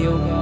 Adiós.